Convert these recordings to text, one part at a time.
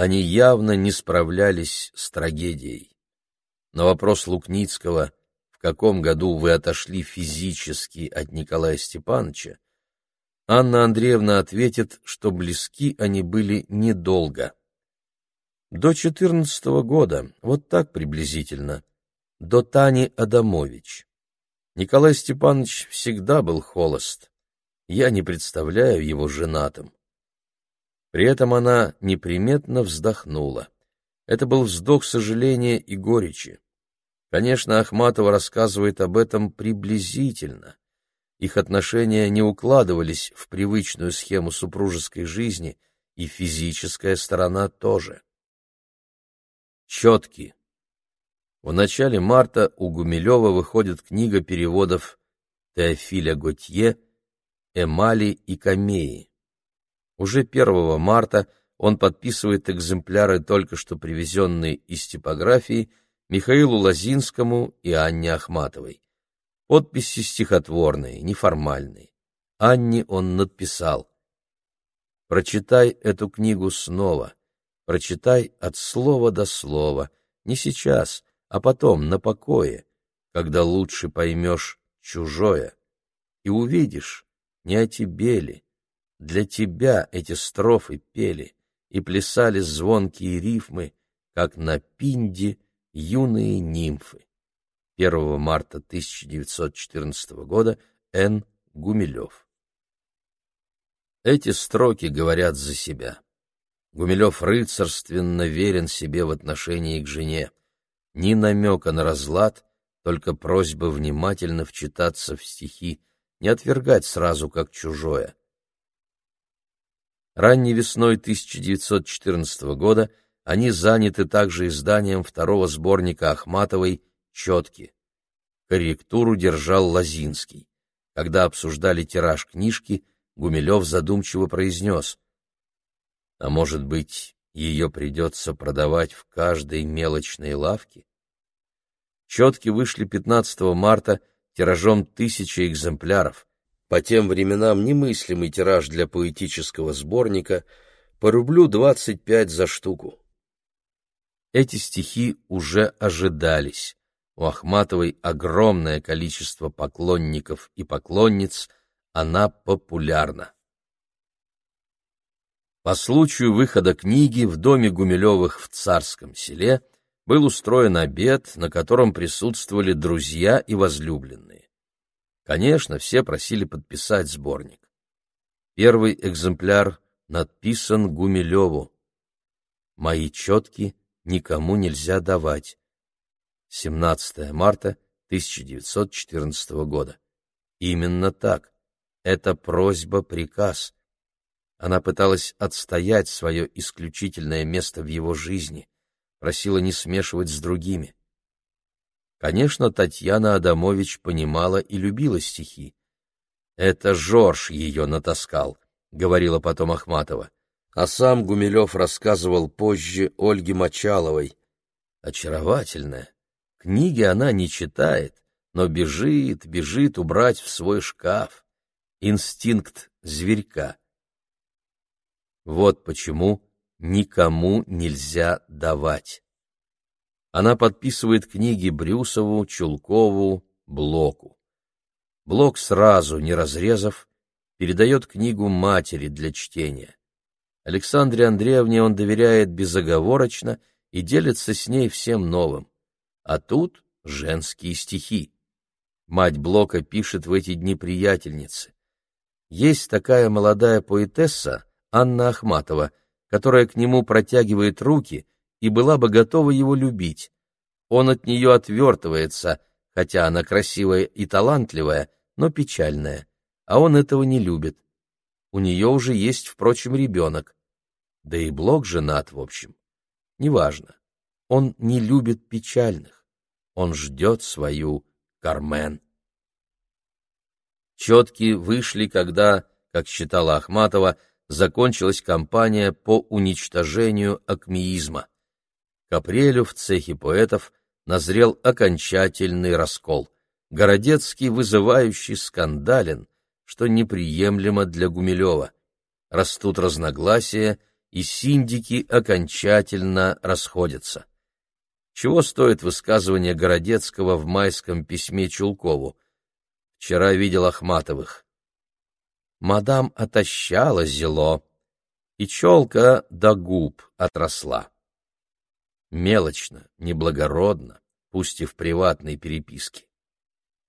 они явно не справлялись с трагедией. На вопрос Лукницкого, в каком году вы отошли физически от Николая Степановича, Анна Андреевна ответит, что близки они были недолго. До четырнадцатого года, вот так приблизительно, до Тани Адамович. Николай Степанович всегда был холост. Я не представляю его женатым. При этом она неприметно вздохнула. Это был вздох сожаления и горечи. Конечно, Ахматова рассказывает об этом приблизительно. Их отношения не укладывались в привычную схему супружеской жизни, и физическая сторона тоже. Четки. В начале марта у Гумилева выходит книга переводов Теофиля Готье «Эмали и камеи». Уже 1 марта он подписывает экземпляры, только что привезенные из типографии, Михаилу Лозинскому и Анне Ахматовой. Подписи стихотворные, неформальные. Анне он надписал «Прочитай эту книгу снова, прочитай от слова до слова, не сейчас, а потом, на покое, когда лучше поймешь чужое, и увидишь, не о тебе ли, для тебя эти строфы пели и плясали звонкие рифмы, как на пинде юные нимфы. 1 марта 1914 года Н. Гумилев. Эти строки говорят за себя. Гумилев рыцарственно верен себе в отношении к жене. Ни намека на разлад, только просьба внимательно вчитаться в стихи, не отвергать сразу как чужое. Ранней весной 1914 года они заняты также изданием второго сборника Ахматовой «Четки». Корректуру держал Лазинский. Когда обсуждали тираж книжки, Гумилев задумчиво произнес «А может быть, ее придется продавать в каждой мелочной лавке?» «Четки» вышли 15 марта тиражом тысячи экземпляров, по тем временам немыслимый тираж для поэтического сборника, по рублю двадцать пять за штуку. Эти стихи уже ожидались. У Ахматовой огромное количество поклонников и поклонниц, она популярна. По случаю выхода книги в доме Гумилевых в Царском селе был устроен обед, на котором присутствовали друзья и возлюбленные. Конечно, все просили подписать сборник. Первый экземпляр надписан Гумилеву. «Мои четки никому нельзя давать». 17 марта 1914 года. Именно так. Это просьба-приказ. Она пыталась отстоять свое исключительное место в его жизни, просила не смешивать с другими. Конечно, Татьяна Адамович понимала и любила стихи. «Это Жорж ее натаскал», — говорила потом Ахматова. А сам Гумилев рассказывал позже Ольге Мочаловой. Очаровательная. Книги она не читает, но бежит, бежит убрать в свой шкаф. Инстинкт зверька. Вот почему никому нельзя давать. Она подписывает книги Брюсову, Чулкову, Блоку. Блок сразу, не разрезав, передает книгу матери для чтения. Александре Андреевне он доверяет безоговорочно и делится с ней всем новым. А тут женские стихи. Мать Блока пишет в эти дни приятельнице. Есть такая молодая поэтесса Анна Ахматова, которая к нему протягивает руки — и была бы готова его любить. Он от нее отвертывается, хотя она красивая и талантливая, но печальная, а он этого не любит. У нее уже есть, впрочем, ребенок. Да и Блок женат, в общем. Неважно. Он не любит печальных. Он ждет свою Кармен. Четки вышли, когда, как считала Ахматова, закончилась кампания по уничтожению акмеизма. К апрелю в цехе поэтов назрел окончательный раскол. Городецкий вызывающий скандален, что неприемлемо для Гумилева. Растут разногласия, и синдики окончательно расходятся. Чего стоит высказывание Городецкого в майском письме Чулкову? Вчера видел Ахматовых. Мадам отощала зело, и челка до губ отросла. Мелочно, неблагородно, пусть и в приватной переписке.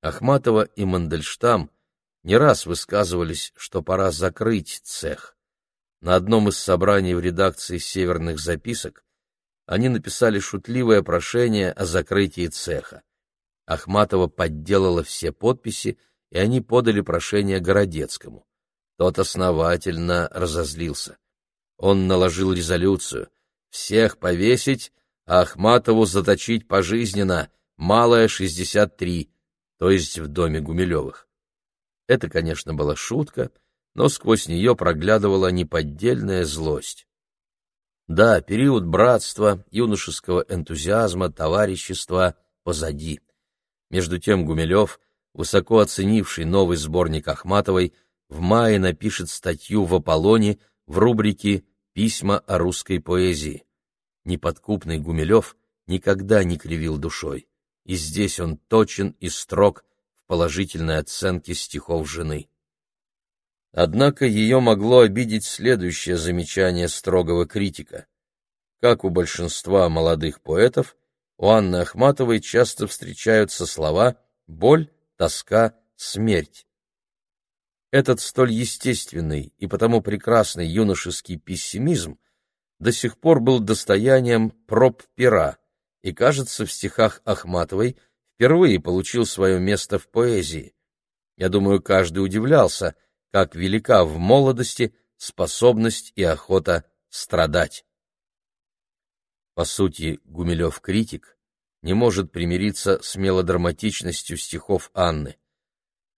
Ахматова и Мандельштам не раз высказывались, что пора закрыть цех. На одном из собраний в редакции «Северных записок» они написали шутливое прошение о закрытии цеха. Ахматова подделала все подписи, и они подали прошение Городецкому. Тот основательно разозлился. Он наложил резолюцию «Всех повесить, а Ахматову заточить пожизненно, малая 63, то есть в доме Гумилевых». Это, конечно, была шутка, но сквозь нее проглядывала неподдельная злость. Да, период братства, юношеского энтузиазма, товарищества позади. Между тем Гумилев, высоко оценивший новый сборник Ахматовой, в мае напишет статью в «Аполлоне» в рубрике «Письма о русской поэзии». Неподкупный Гумилев никогда не кривил душой, и здесь он точен и строг в положительной оценке стихов жены. Однако ее могло обидеть следующее замечание строгого критика. Как у большинства молодых поэтов, у Анны Ахматовой часто встречаются слова «боль», «тоска», «смерть». Этот столь естественный и потому прекрасный юношеский пессимизм до сих пор был достоянием проб пера и, кажется, в стихах Ахматовой впервые получил свое место в поэзии. Я думаю, каждый удивлялся — как велика в молодости способность и охота страдать. По сути, Гумилев-критик не может примириться с мелодраматичностью стихов Анны.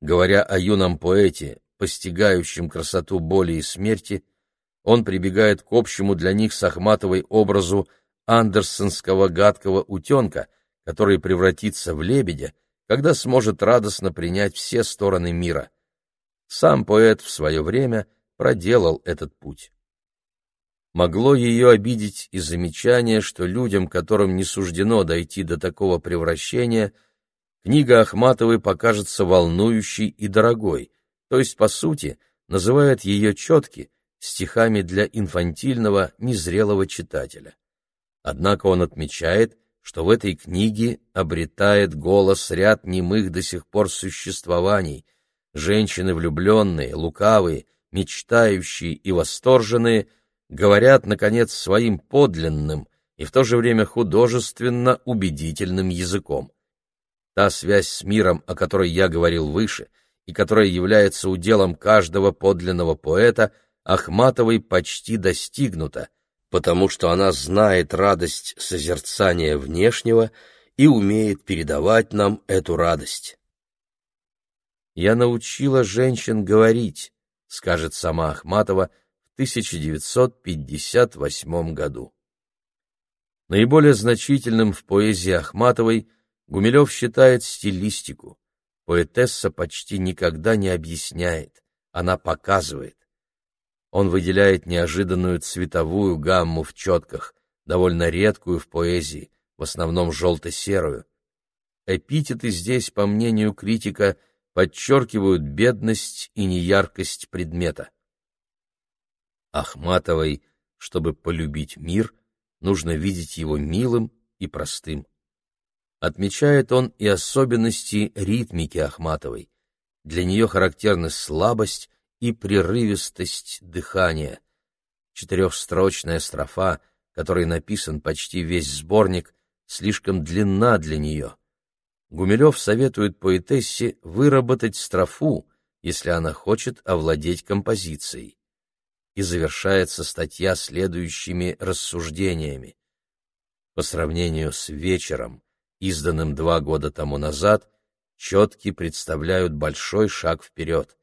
Говоря о юном поэте, постигающем красоту боли и смерти, он прибегает к общему для них с Ахматовой образу андерсонского гадкого утенка, который превратится в лебедя, когда сможет радостно принять все стороны мира. Сам поэт в свое время проделал этот путь. Могло ее обидеть и замечание, что людям, которым не суждено дойти до такого превращения, книга Ахматовой покажется волнующей и дорогой, то есть, по сути, называет ее четки стихами для инфантильного, незрелого читателя. Однако он отмечает, что в этой книге обретает голос ряд немых до сих пор существований, Женщины влюбленные, лукавые, мечтающие и восторженные говорят, наконец, своим подлинным и в то же время художественно убедительным языком. Та связь с миром, о которой я говорил выше, и которая является уделом каждого подлинного поэта, Ахматовой почти достигнута, потому что она знает радость созерцания внешнего и умеет передавать нам эту радость я научила женщин говорить, скажет сама Ахматова в 1958 году. Наиболее значительным в поэзии Ахматовой Гумилев считает стилистику. Поэтесса почти никогда не объясняет, она показывает. Он выделяет неожиданную цветовую гамму в четках, довольно редкую в поэзии, в основном желто-серую. Эпитеты здесь, по мнению критика, подчеркивают бедность и неяркость предмета. Ахматовой, чтобы полюбить мир, нужно видеть его милым и простым. Отмечает он и особенности ритмики Ахматовой. Для нее характерны слабость и прерывистость дыхания. Четырехстрочная строфа, которой написан почти весь сборник, слишком длинна для нее. Гумилев советует поэтессе выработать строфу, если она хочет овладеть композицией. И завершается статья следующими рассуждениями. По сравнению с «Вечером», изданным два года тому назад, четки представляют большой шаг вперед.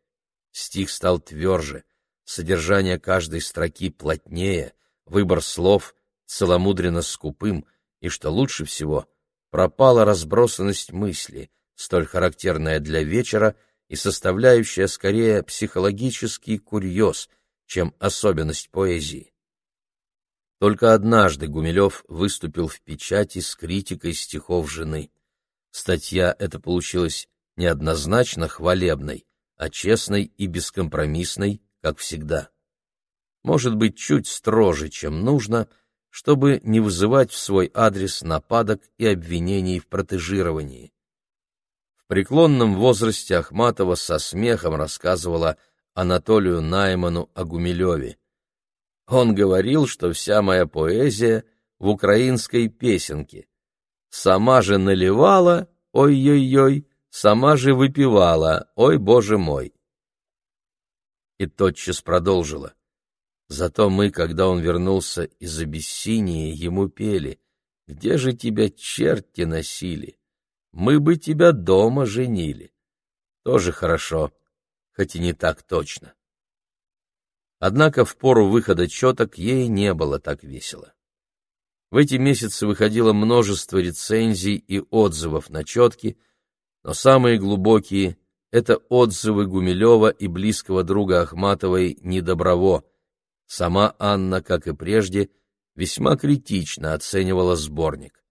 Стих стал тверже, содержание каждой строки плотнее, выбор слов целомудренно скупым, и, что лучше всего — пропала разбросанность мысли, столь характерная для вечера и составляющая скорее психологический курьез, чем особенность поэзии. Только однажды Гумилев выступил в печати с критикой стихов жены. Статья эта получилась неоднозначно хвалебной, а честной и бескомпромиссной, как всегда. Может быть, чуть строже, чем нужно, чтобы не вызывать в свой адрес нападок и обвинений в протежировании. В преклонном возрасте Ахматова со смехом рассказывала Анатолию Найману о Гумилеве. Он говорил, что вся моя поэзия в украинской песенке. Сама же наливала, ой-ой-ой, сама же выпивала, ой, боже мой. И тотчас продолжила. Зато мы, когда он вернулся из Абиссинии, ему пели «Где же тебя черти носили? Мы бы тебя дома женили». Тоже хорошо, хоть и не так точно. Однако в пору выхода четок ей не было так весело. В эти месяцы выходило множество рецензий и отзывов на четки, но самые глубокие — это отзывы Гумилева и близкого друга Ахматовой Недоброво. Сама Анна, как и прежде, весьма критично оценивала сборник.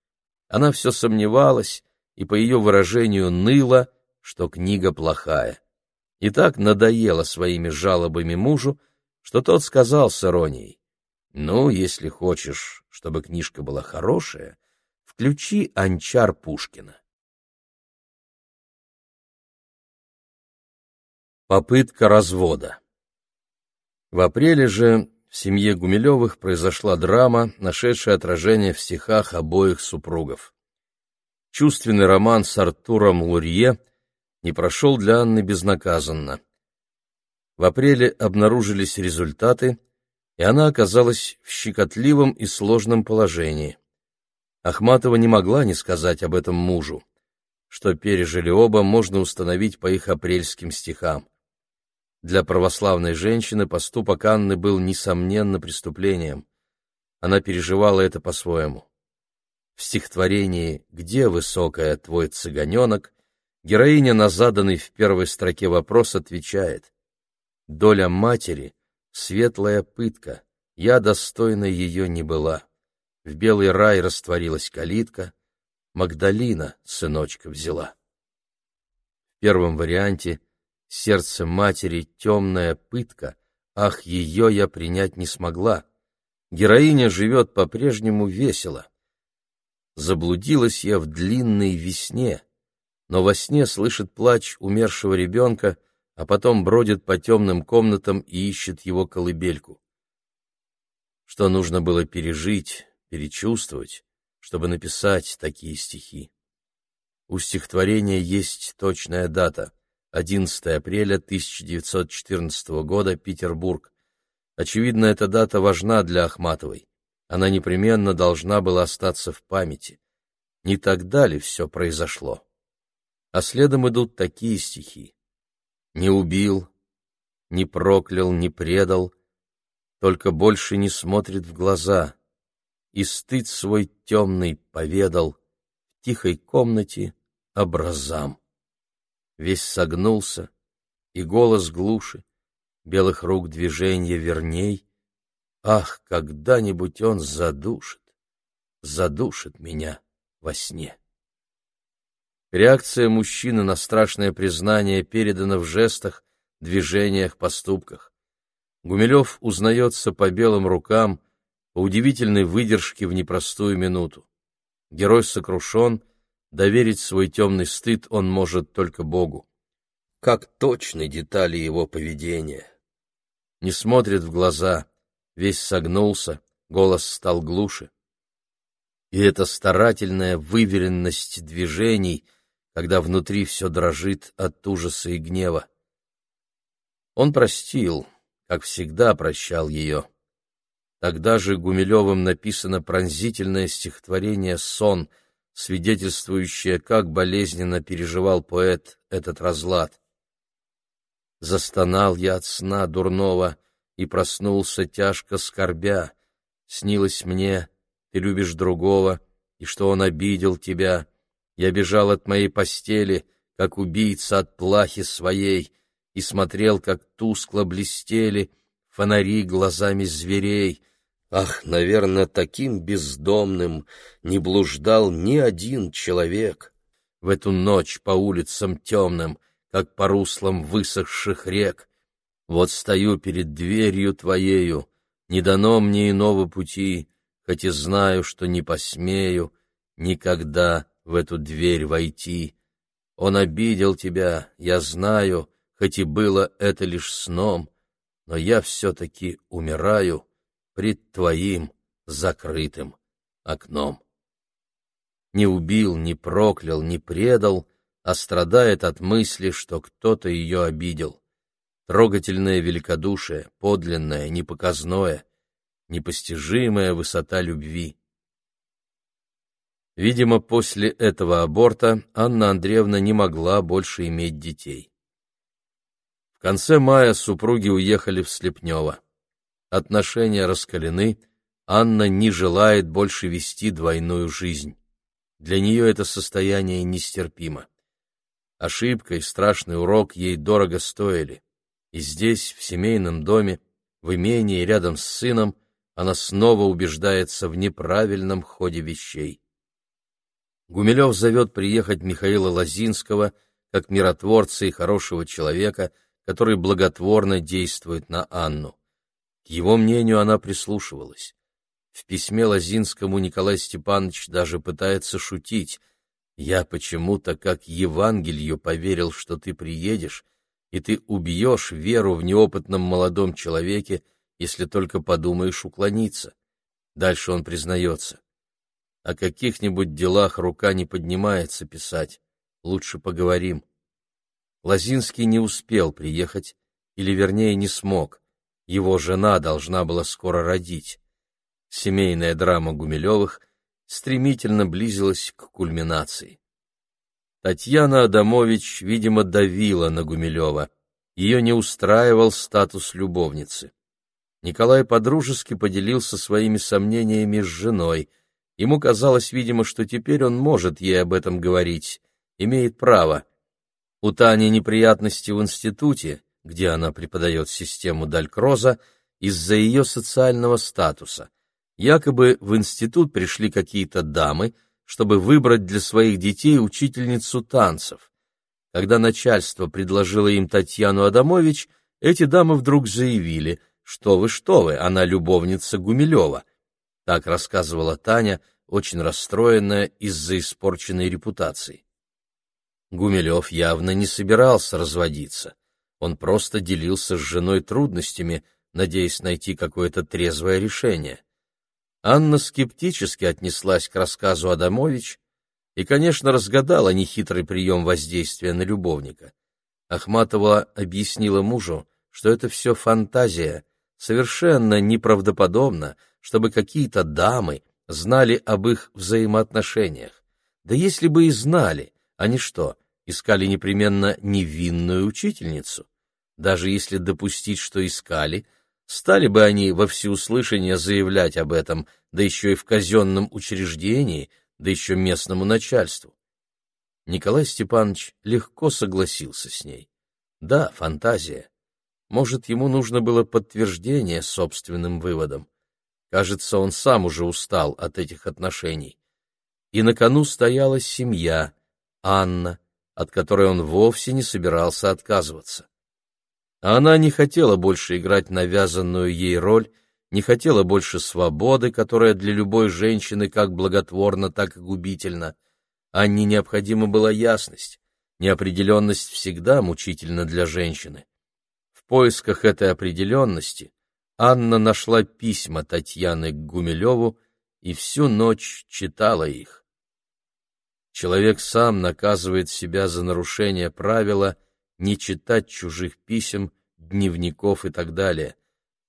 Она все сомневалась и, по ее выражению, ныла, что книга плохая. И так надоела своими жалобами мужу, что тот сказал с иронией, «Ну, если хочешь, чтобы книжка была хорошая, включи «Анчар Пушкина». Попытка развода В апреле же в семье Гумилевых произошла драма, нашедшая отражение в стихах обоих супругов. Чувственный роман с Артуром Лурье не прошел для Анны безнаказанно. В апреле обнаружились результаты, и она оказалась в щекотливом и сложном положении. Ахматова не могла не сказать об этом мужу. Что пережили оба, можно установить по их апрельским стихам. Для православной женщины поступок Анны был, несомненно, преступлением. Она переживала это по-своему. В стихотворении «Где высокая твой цыганенок» героиня на заданный в первой строке вопрос отвечает Доля матери — светлая пытка, я достойна ее не была. В белый рай растворилась калитка, Магдалина сыночка взяла. В первом варианте сердце матери темная пытка, ах, ее я принять не смогла. Героиня живет по-прежнему весело. Заблудилась я в длинной весне, но во сне слышит плач умершего ребенка — а потом бродит по темным комнатам и ищет его колыбельку. Что нужно было пережить, перечувствовать, чтобы написать такие стихи? У стихотворения есть точная дата — 11 апреля 1914 года, Петербург. Очевидно, эта дата важна для Ахматовой. Она непременно должна была остаться в памяти. Не тогда ли все произошло? А следом идут такие стихи не убил, не проклял, не предал, только больше не смотрит в глаза, и стыд свой темный поведал в тихой комнате образам. Весь согнулся, и голос глуши, белых рук движенье верней. Ах, когда-нибудь он задушит, задушит меня во сне. Реакция мужчины на страшное признание передана в жестах, движениях, поступках. Гумилев узнается по белым рукам, по удивительной выдержке в непростую минуту. Герой сокрушен, доверить свой темный стыд он может только Богу. Как точны детали его поведения! Не смотрит в глаза, весь согнулся, голос стал глуше. И эта старательная выверенность движений — когда внутри все дрожит от ужаса и гнева. Он простил, как всегда прощал ее. Тогда же Гумилевым написано пронзительное стихотворение «Сон», свидетельствующее, как болезненно переживал поэт этот разлад. Застонал я от сна дурного и проснулся тяжко скорбя. Снилось мне, ты любишь другого, и что он обидел тебя — я бежал от моей постели, как убийца от плахи своей, и смотрел, как тускло блестели фонари глазами зверей. Ах, наверное, таким бездомным не блуждал ни один человек. В эту ночь по улицам темным, как по руслам высохших рек. Вот стою перед дверью твоею, не дано мне иного пути, хоть и знаю, что не посмею никогда в эту дверь войти. Он обидел тебя, я знаю, хоть и было это лишь сном, но я все-таки умираю пред твоим закрытым окном. Не убил, не проклял, не предал, а страдает от мысли, что кто-то ее обидел. Трогательное великодушие, подлинное, непоказное, непостижимая высота любви. Видимо, после этого аборта Анна Андреевна не могла больше иметь детей. В конце мая супруги уехали в Слепнево отношения раскалены, Анна не желает больше вести двойную жизнь. Для нее это состояние нестерпимо. Ошибка и страшный урок ей дорого стоили. И здесь, в семейном доме, в имении рядом с сыном, она снова убеждается в неправильном ходе вещей. Гумилев зовет приехать Михаила Лозинского как миротворца и хорошего человека, который благотворно действует на Анну его мнению она прислушивалась. В письме Лозинскому Николай Степанович даже пытается шутить. «Я почему-то, как Евангелию, поверил, что ты приедешь, и ты убьешь веру в неопытном молодом человеке, если только подумаешь уклониться». Дальше он признается. О каких-нибудь делах рука не поднимается писать. Лучше поговорим. Лозинский не успел приехать, или, вернее, не смог. Его жена должна была скоро родить. Семейная драма Гумилевых стремительно близилась к кульминации. Татьяна Адамович, видимо, давила на Гумилева. Ее не устраивал статус любовницы. Николай подружески поделился своими сомнениями с женой. Ему казалось, видимо, что теперь он может ей об этом говорить, имеет право. У Тани неприятности в институте, где она преподает систему Далькроза, из-за ее социального статуса. Якобы в институт пришли какие-то дамы, чтобы выбрать для своих детей учительницу танцев. Когда начальство предложило им Татьяну Адамович, эти дамы вдруг заявили, что вы, что вы, она любовница Гумилева. Так рассказывала Таня, очень расстроенная из-за испорченной репутации. Гумилев явно не собирался разводиться. Он просто делился с женой трудностями, надеясь найти какое-то трезвое решение. Анна скептически отнеслась к рассказу Адамович и, конечно, разгадала нехитрый прием воздействия на любовника. Ахматова объяснила мужу, что это все фантазия, совершенно неправдоподобно, чтобы какие-то дамы знали об их взаимоотношениях. Да если бы и знали, они что, искали непременно невинную учительницу. Даже если допустить, что искали, стали бы они во всеуслышание заявлять об этом, да еще и в казенном учреждении, да еще местному начальству. Николай Степанович легко согласился с ней. Да, фантазия. Может, ему нужно было подтверждение собственным выводом. Кажется, он сам уже устал от этих отношений. И на кону стояла семья, Анна, от которой он вовсе не собирался отказываться. Она не хотела больше играть навязанную ей роль, не хотела больше свободы, которая для любой женщины как благотворна, так и губительна. Анне необходима была ясность. Неопределенность всегда мучительна для женщины. В поисках этой определенности Анна нашла письма Татьяны к Гумилеву и всю ночь читала их. Человек сам наказывает себя за нарушение правила не читать чужих писем, дневников и так далее.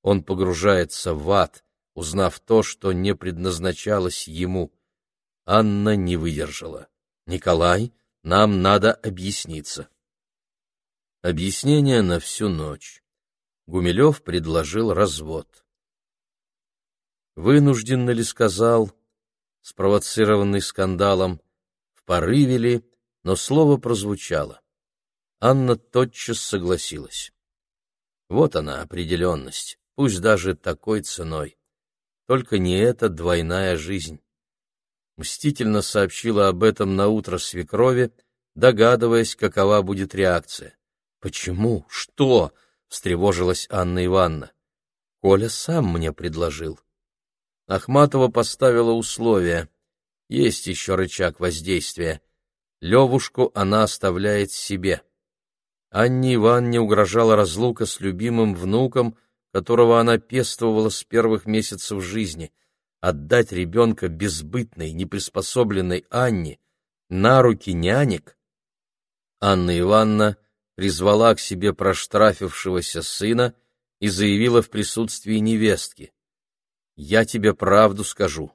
Он погружается в ад, узнав то, что не предназначалось ему. Анна не выдержала. «Николай, нам надо объясниться». Объяснение на всю ночь. Гумилев предложил развод. Вынужденно ли сказал, спровоцированный скандалом, порыве ли, но слово прозвучало. Анна тотчас согласилась. Вот она, определенность, пусть даже такой ценой. только не эта двойная жизнь. Мстительно сообщила об этом на утро свекрови, догадываясь, какова будет реакция. «Почему? Что?» — встревожилась Анна Ивановна. «Коля сам мне предложил». Ахматова поставила условие. Есть еще рычаг воздействия. Левушку она оставляет себе. Анне Ивановне угрожала разлука с любимым внуком, которого она пестовала с первых месяцев жизни. Отдать ребенка безбытной, неприспособленной Анне на руки нянек? Анна Ивановна призвала к себе проштрафившегося сына и заявила в присутствии невестки. «Я тебе правду скажу.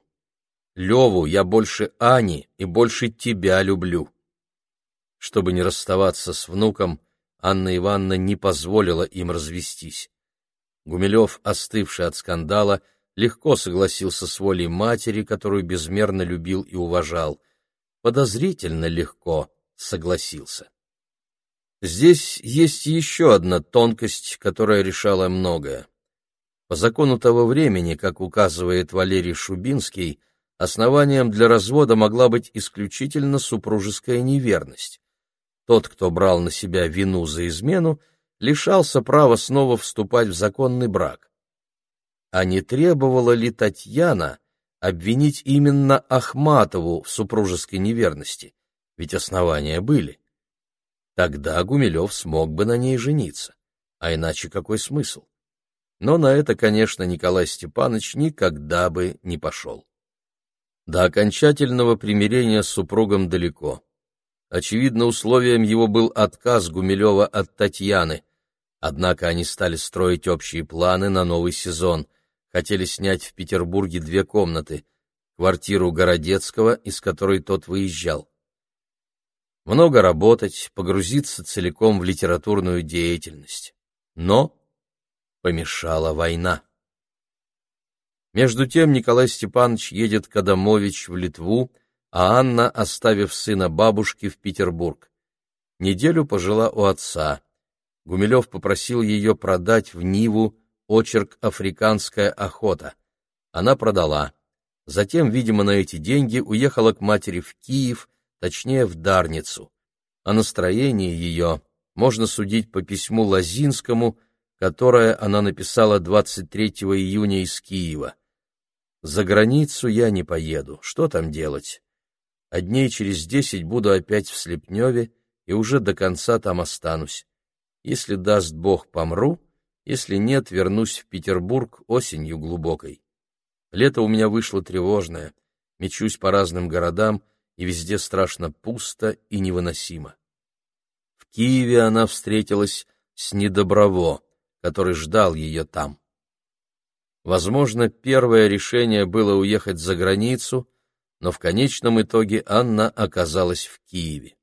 Леву я больше Ани и больше тебя люблю». Чтобы не расставаться с внуком, Анна Ивановна не позволила им развестись. Гумилев, остывший от скандала, легко согласился с волей матери, которую безмерно любил и уважал. Подозрительно легко согласился. Здесь есть еще одна тонкость, которая решала многое. По закону того времени, как указывает Валерий Шубинский, основанием для развода могла быть исключительно супружеская неверность. Тот, кто брал на себя вину за измену, лишался права снова вступать в законный брак. А не требовала ли Татьяна обвинить именно Ахматову в супружеской неверности? Ведь основания были. Тогда Гумилев смог бы на ней жениться. А иначе какой смысл? Но на это, конечно, Николай Степанович никогда бы не пошел. До окончательного примирения с супругом далеко. Очевидно, условием его был отказ Гумилева от Татьяны. Однако они стали строить общие планы на новый сезон. Хотели снять в Петербурге две комнаты, квартиру Городецкого, из которой тот выезжал много работать, погрузиться целиком в литературную деятельность. Но помешала война. Между тем Николай Степанович едет к Адамович в Литву, а Анна, оставив сына бабушки, в Петербург. Неделю пожила у отца. Гумилев попросил ее продать в Ниву очерк «Африканская охота». Она продала. Затем, видимо, на эти деньги уехала к матери в Киев, точнее в Дарницу. О настроении ее можно судить по письму Лазинскому, которое она написала 23 июня из Киева. «За границу я не поеду, что там делать? А дней через десять буду опять в Слепневе и уже до конца там останусь. Если даст Бог, помру, если нет, вернусь в Петербург осенью глубокой. Лето у меня вышло тревожное, мечусь по разным городам, и везде страшно пусто и невыносимо. В Киеве она встретилась с Недоброво, который ждал ее там. Возможно, первое решение было уехать за границу, но в конечном итоге Анна оказалась в Киеве.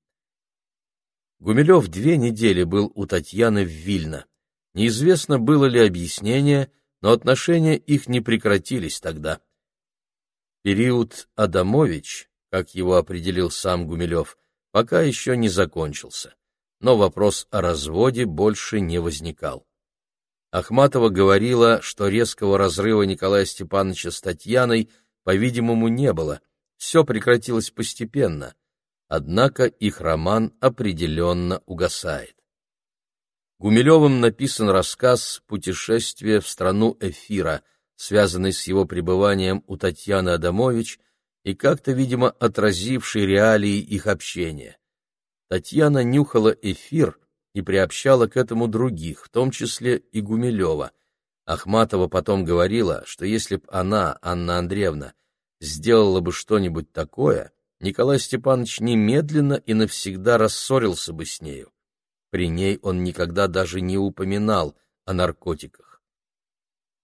Гумилев две недели был у Татьяны в Вильно. Неизвестно, было ли объяснение, но отношения их не прекратились тогда. Период Адамович как его определил сам Гумилев, пока еще не закончился, но вопрос о разводе больше не возникал. Ахматова говорила, что резкого разрыва Николая Степановича с Татьяной, по-видимому, не было, все прекратилось постепенно, однако их роман определенно угасает. Гумилевым написан рассказ «Путешествие в страну эфира», связанный с его пребыванием у Татьяны Адамович – и как-то, видимо, отразивший реалии их общения. Татьяна нюхала эфир и приобщала к этому других, в том числе и Гумилева. Ахматова потом говорила, что если б она, Анна Андреевна, сделала бы что-нибудь такое, Николай Степанович немедленно и навсегда рассорился бы с нею. При ней он никогда даже не упоминал о наркотиках.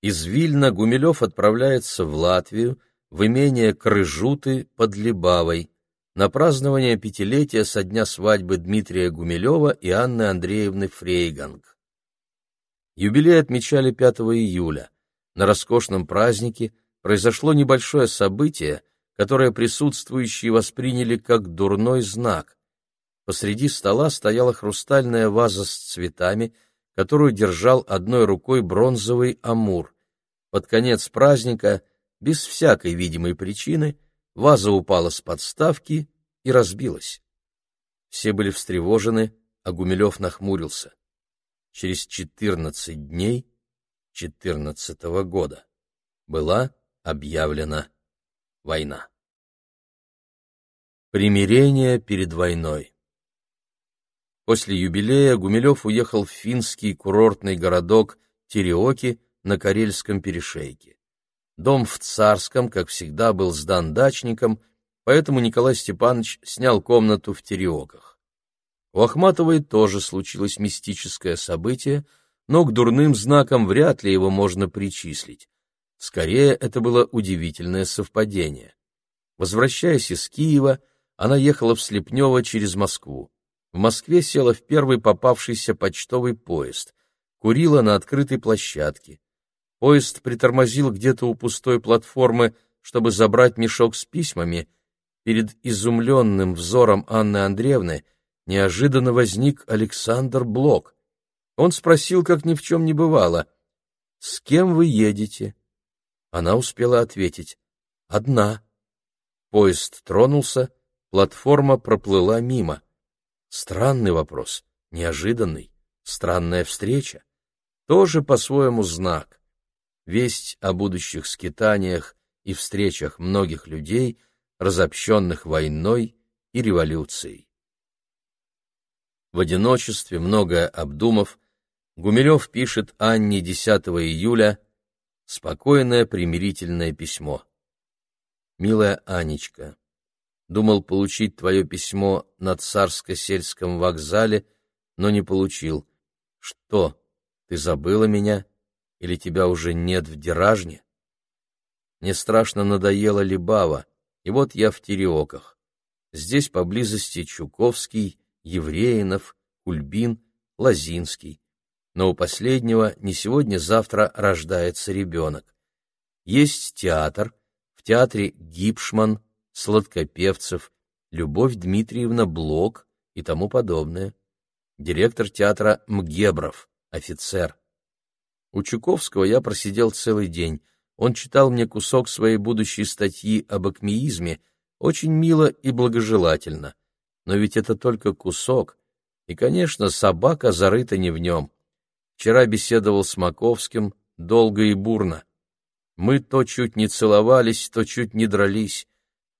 Из Вильна Гумилев отправляется в Латвию, в имение Крыжуты под Либавой на празднование пятилетия со дня свадьбы Дмитрия Гумилева и Анны Андреевны Фрейганг. Юбилей отмечали 5 июля. На роскошном празднике произошло небольшое событие, которое присутствующие восприняли как дурной знак. Посреди стола стояла хрустальная ваза с цветами, которую держал одной рукой бронзовый амур. Под конец праздника без всякой видимой причины, ваза упала с подставки и разбилась. Все были встревожены, а Гумилев нахмурился. Через четырнадцать дней четырнадцатого года была объявлена война. Примирение перед войной После юбилея Гумилев уехал в финский курортный городок Тереоки на Карельском перешейке. Дом в Царском, как всегда, был сдан дачником, поэтому Николай Степанович снял комнату в Тереоках. У Ахматовой тоже случилось мистическое событие, но к дурным знакам вряд ли его можно причислить. Скорее, это было удивительное совпадение. Возвращаясь из Киева, она ехала в Слепнево через Москву. В Москве села в первый попавшийся почтовый поезд, курила на открытой площадке. Поезд притормозил где-то у пустой платформы, чтобы забрать мешок с письмами. Перед изумленным взором Анны Андреевны неожиданно возник Александр Блок. Он спросил, как ни в чем не бывало, «С кем вы едете?» Она успела ответить, «Одна». Поезд тронулся, платформа проплыла мимо. Странный вопрос, неожиданный, странная встреча. Тоже по-своему знак. Весть о будущих скитаниях и встречах многих людей, разобщенных войной и революцией. В одиночестве, многое обдумав, Гумилев пишет Анне 10 июля спокойное примирительное письмо. «Милая Анечка, Думал получить твое письмо на царско-сельском вокзале, но не получил. Что, ты забыла меня? Или тебя уже нет в Деражне? Мне страшно надоела Либава, и вот я в Тереоках. Здесь поблизости Чуковский, Евреинов, Кульбин, Лазинский. Но у последнего не сегодня-завтра рождается ребенок. Есть театр, в театре Гипшман, Сладкопевцев, Любовь Дмитриевна Блок и тому подобное. Директор театра Мгебров, офицер. У Чуковского я просидел целый день. Он читал мне кусок своей будущей статьи об акмеизме, очень мило и благожелательно. Но ведь это только кусок, и, конечно, собака зарыта не в нем. Вчера беседовал с Маковским долго и бурно. Мы то чуть не целовались, то чуть не дрались.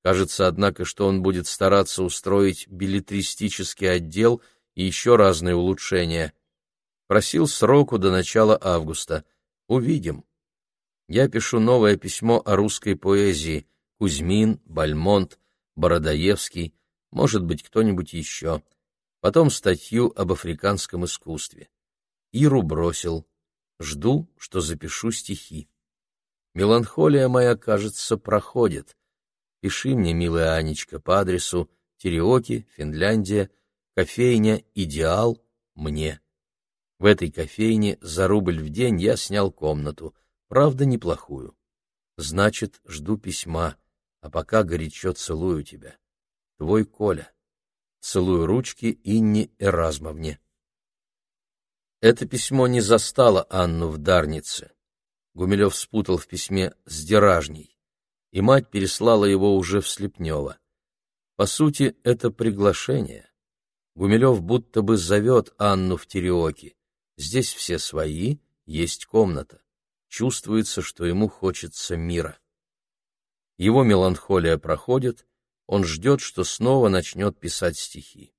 Кажется, однако, что он будет стараться устроить билетристический отдел и еще разные улучшения. Просил сроку до начала августа. Увидим. Я пишу новое письмо о русской поэзии. Кузьмин, Бальмонт, Бородоевский, может быть, кто-нибудь еще. Потом статью об африканском искусстве. Иру бросил. Жду, что запишу стихи. Меланхолия моя, кажется, проходит. Пиши мне, милая Анечка, по адресу Тереоки, Финляндия, кофейня «Идеал» мне. В этой кофейне за рубль в день я снял комнату, правда, неплохую. Значит, жду письма, а пока горячо целую тебя. Твой Коля. Целую ручки Инне Эразмовне. Это письмо не застало Анну в Дарнице. Гумилев спутал в письме с Деражней и мать переслала его уже в Слепнево. По сути, это приглашение. Гумилев будто бы зовет Анну в Тереоки. Здесь все свои, есть комната. Чувствуется, что ему хочется мира. Его меланхолия проходит, он ждет, что снова начнет писать стихи.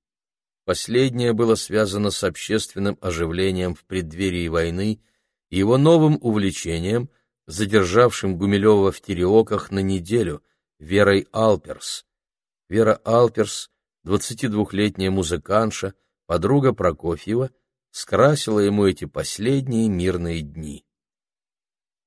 Последнее было связано с общественным оживлением в преддверии войны и его новым увлечением — задержавшим Гумилева в Тереоках на неделю, Верой Алперс. Вера Алперс, 22-летняя музыканша, подруга Прокофьева, скрасила ему эти последние мирные дни.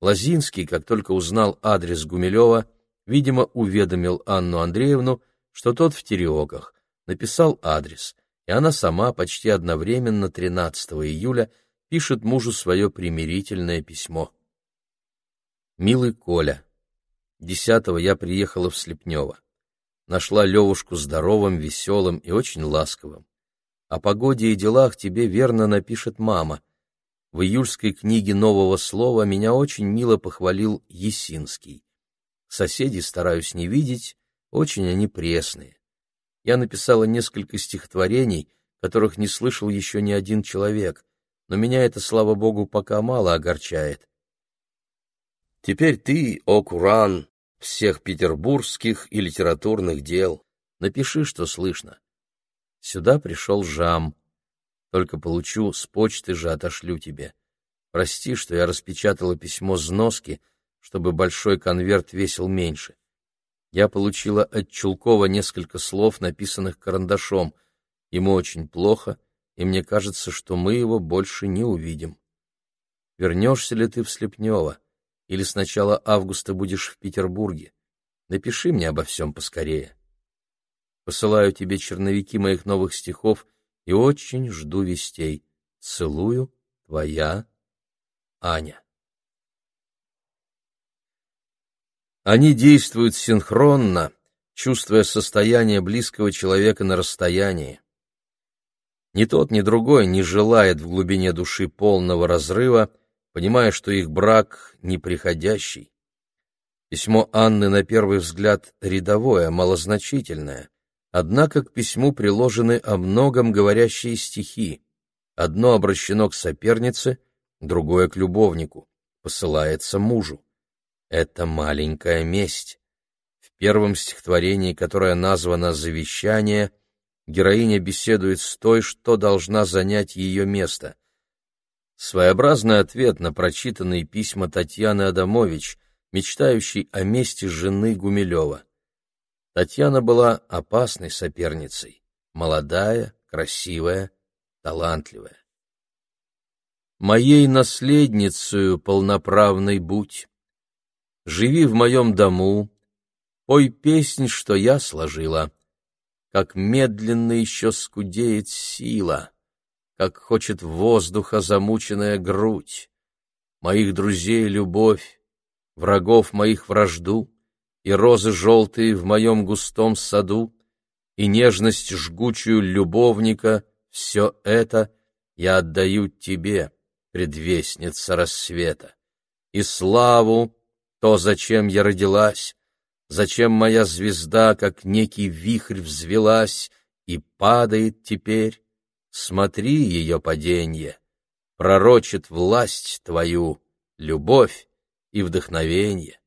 Лазинский, как только узнал адрес Гумилева, видимо, уведомил Анну Андреевну, что тот в Тереоках, написал адрес, и она сама почти одновременно 13 июля пишет мужу свое примирительное письмо. Милый Коля. Десятого я приехала в Слепнево. Нашла Левушку здоровым, веселым и очень ласковым. О погоде и делах тебе верно напишет мама. В июльской книге нового слова меня очень мило похвалил Есинский. Соседей стараюсь не видеть, очень они пресные. Я написала несколько стихотворений, которых не слышал еще ни один человек, но меня это, слава богу, пока мало огорчает. Теперь ты, о Куран, всех петербургских и литературных дел, напиши, что слышно. Сюда пришел Жам. Только получу, с почты же отошлю тебе. Прости, что я распечатала письмо с носки, чтобы большой конверт весил меньше. Я получила от Чулкова несколько слов, написанных карандашом. Ему очень плохо, и мне кажется, что мы его больше не увидим. Вернешься ли ты в Слепнево? Или с начала августа будешь в Петербурге? Напиши мне обо всем поскорее. Посылаю тебе черновики моих новых стихов и очень жду вестей. Целую, твоя Аня. Они действуют синхронно, чувствуя состояние близкого человека на расстоянии. Ни тот, ни другой не желает в глубине души полного разрыва, понимая, что их брак неприходящий. Письмо Анны на первый взгляд рядовое, малозначительное. Однако к письму приложены о многом говорящие стихи. Одно обращено к сопернице, другое к любовнику, посылается мужу. Это маленькая месть. В первом стихотворении, которое названо «Завещание», героиня беседует с той, что должна занять ее место. Своеобразный ответ на прочитанные письма Татьяны Адамович, мечтающей о месте жены Гумилева. Татьяна была опасной соперницей, молодая, красивая, талантливая. «Моей наследницею полноправной будь, живи в моем дому, пой песнь, что я сложила, как медленно еще скудеет сила, как хочет воздуха замученная грудь, моих друзей любовь, врагов моих вражду, и розы желтые в моем густом саду, и нежность жгучую любовника, все это я отдаю тебе, предвестница рассвета, и славу, то, зачем я родилась, зачем моя звезда, как некий вихрь, взвелась и падает теперь, смотри ее паденье, пророчит власть твою, любовь и вдохновенье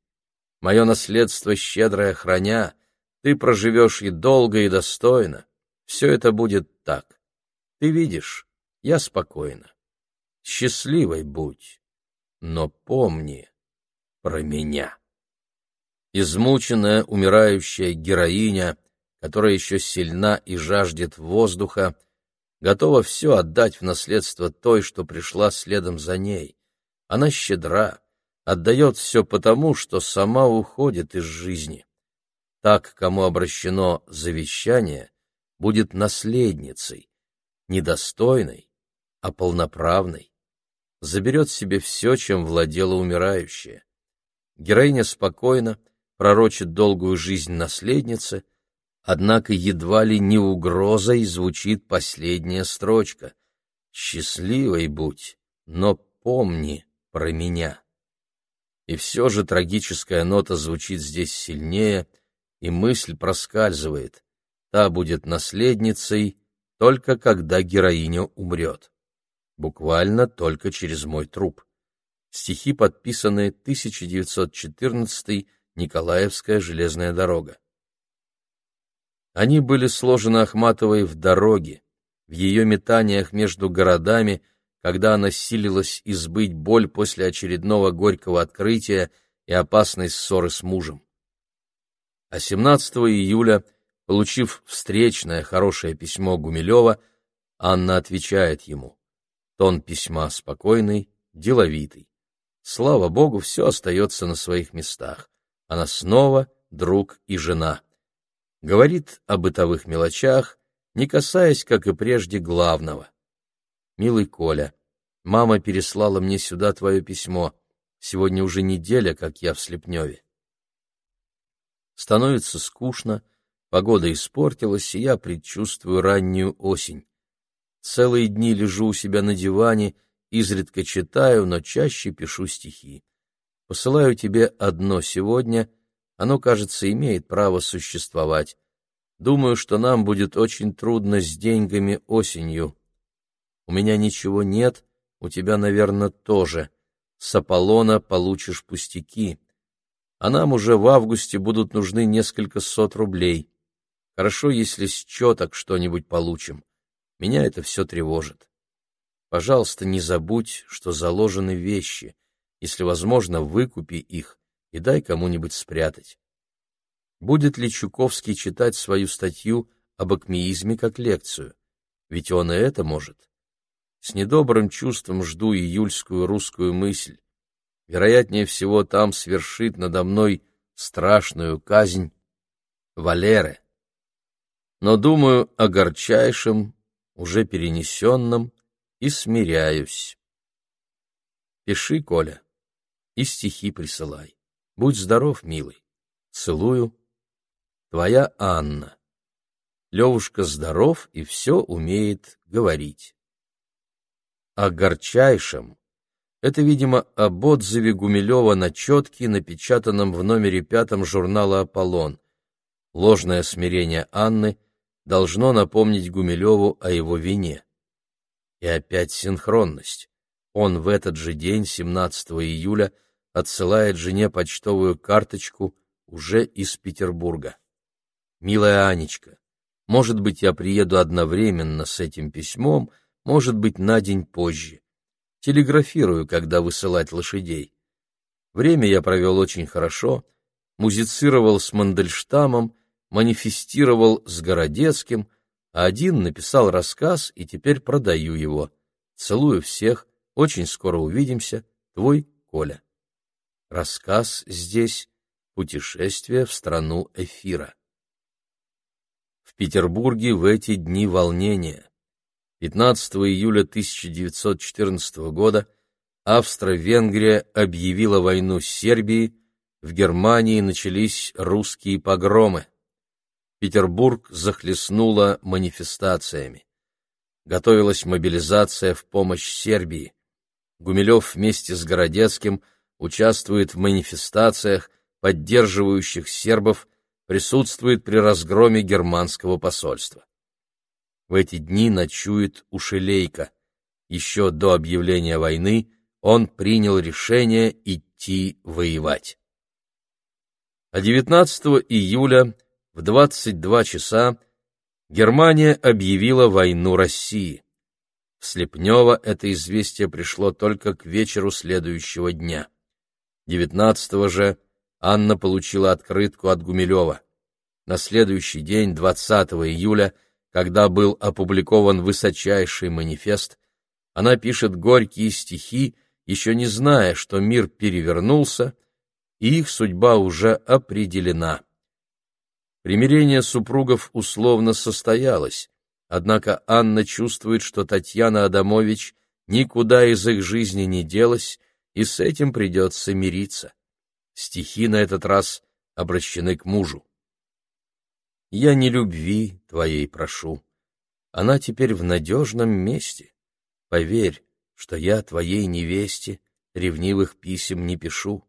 мое наследство щедрое храня, ты проживешь и долго, и достойно. Все это будет так. Ты видишь, я спокойна. Счастливой будь, но помни про меня. Измученная, умирающая героиня, которая еще сильна и жаждет воздуха, готова все отдать в наследство той, что пришла следом за ней. Она щедра, отдает все потому, что сама уходит из жизни. Так, кому обращено завещание, будет наследницей, недостойной, а полноправной. Заберет себе все, чем владела умирающая. Героиня спокойно пророчит долгую жизнь наследницы, однако едва ли не угрозой звучит последняя строчка. «Счастливой будь, но помни про меня». И все же трагическая нота звучит здесь сильнее, и мысль проскальзывает. Та будет наследницей только когда героиня умрет. Буквально только через мой труп. Стихи подписаны 1914 Николаевская железная дорога. Они были сложены Ахматовой в дороге, в ее метаниях между городами – когда она силилась избыть боль после очередного горького открытия и опасной ссоры с мужем. А 17 июля, получив встречное хорошее письмо Гумилева, Анна отвечает ему. Тон письма спокойный, деловитый. Слава богу, все остается на своих местах. Она снова друг и жена. Говорит о бытовых мелочах, не касаясь, как и прежде, главного. «Милый Коля, Мама переслала мне сюда твое письмо. Сегодня уже неделя, как я в Слепневе. Становится скучно, погода испортилась, и я предчувствую раннюю осень. Целые дни лежу у себя на диване, изредка читаю, но чаще пишу стихи. Посылаю тебе одно сегодня, оно, кажется, имеет право существовать. Думаю, что нам будет очень трудно с деньгами осенью. У меня ничего нет, у тебя, наверное, тоже. С Аполлона получишь пустяки. А нам уже в августе будут нужны несколько сот рублей. Хорошо, если с четок что-нибудь получим. Меня это все тревожит. Пожалуйста, не забудь, что заложены вещи. Если возможно, выкупи их и дай кому-нибудь спрятать. Будет ли Чуковский читать свою статью об акмеизме как лекцию? Ведь он и это может. С недобрым чувством жду июльскую русскую мысль. Вероятнее всего, там свершит надо мной страшную казнь Валеры. Но думаю о горчайшем, уже перенесенном, и смиряюсь. Пиши, Коля, и стихи присылай. Будь здоров, милый. Целую. Твоя Анна. Левушка здоров и все умеет говорить. О горчайшем это, видимо, об отзыве Гумилева на четке, напечатанном в номере пятом журнала «Аполлон». Ложное смирение Анны должно напомнить Гумилеву о его вине. И опять синхронность. Он в этот же день, 17 июля, отсылает жене почтовую карточку уже из Петербурга. «Милая Анечка, может быть, я приеду одновременно с этим письмом, может быть, на день позже. Телеграфирую, когда высылать лошадей. Время я провел очень хорошо, музицировал с Мандельштамом, манифестировал с Городецким, один написал рассказ и теперь продаю его. Целую всех, очень скоро увидимся, твой Коля. Рассказ здесь «Путешествие в страну эфира». В Петербурге в эти дни волнения. 15 июля 1914 года Австро-Венгрия объявила войну Сербии, в Германии начались русские погромы. Петербург захлестнуло манифестациями. Готовилась мобилизация в помощь Сербии. Гумилев вместе с Городецким участвует в манифестациях, поддерживающих сербов присутствует при разгроме германского посольства. В эти дни ночует у Шелейка. Еще до объявления войны он принял решение идти воевать. А 19 июля в 22 часа Германия объявила войну России. В Слепнево это известие пришло только к вечеру следующего дня. 19 же Анна получила открытку от Гумилева. На следующий день, 20 июля, когда был опубликован высочайший манифест, она пишет горькие стихи, еще не зная, что мир перевернулся, и их судьба уже определена. Примирение супругов условно состоялось, однако Анна чувствует, что Татьяна Адамович никуда из их жизни не делась, и с этим придется мириться. Стихи на этот раз обращены к мужу. «Я не любви твоей прошу, она теперь в надежном месте. Поверь, что я твоей невесте ревнивых писем не пишу.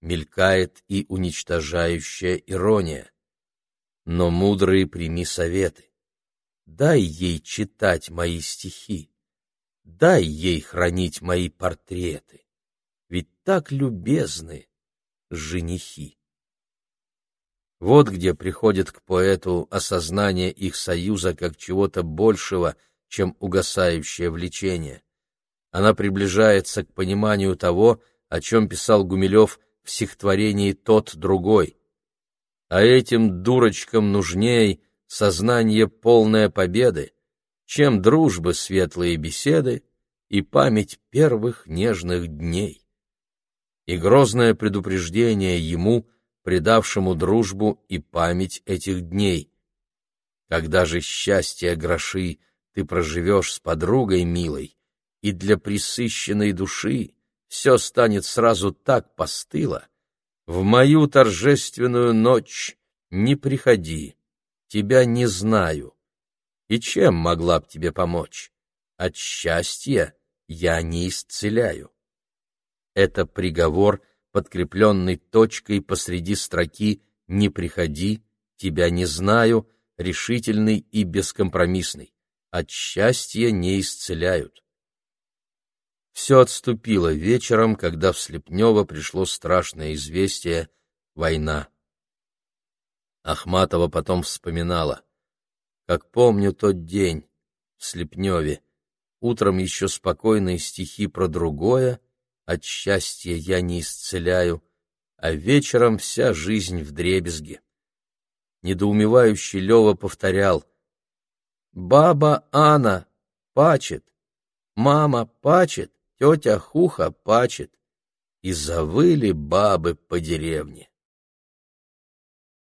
Мелькает и уничтожающая ирония. Но мудрые прими советы. Дай ей читать мои стихи. Дай ей хранить мои портреты. Ведь так любезны женихи. Вот где приходит к поэту осознание их союза как чего-то большего, чем угасающее влечение. Она приближается к пониманию того, о чем писал Гумилев в стихотворении «Тот другой». А этим дурочкам нужней сознание полное победы, чем дружбы светлые беседы и память первых нежных дней и грозное предупреждение ему, предавшему дружбу и память этих дней. Когда же счастье гроши ты проживешь с подругой милой, и для присыщенной души все станет сразу так постыло, в мою торжественную ночь не приходи, тебя не знаю. И чем могла б тебе помочь? От счастья я не исцеляю. Это приговор, подкрепленный точкой посреди строки «Не приходи», «Тебя не знаю», решительный и бескомпромиссный. От счастья не исцеляют. Все отступило вечером, когда в Слепнево пришло страшное известие — война. Ахматова потом вспоминала. Как помню тот день в Слепневе, утром еще спокойные стихи про другое, от счастья я не исцеляю, а вечером вся жизнь в дребезге. Недоумевающий Лева повторял «Баба Анна пачет, мама пачет, тетя Хуха пачет, и завыли бабы по деревне.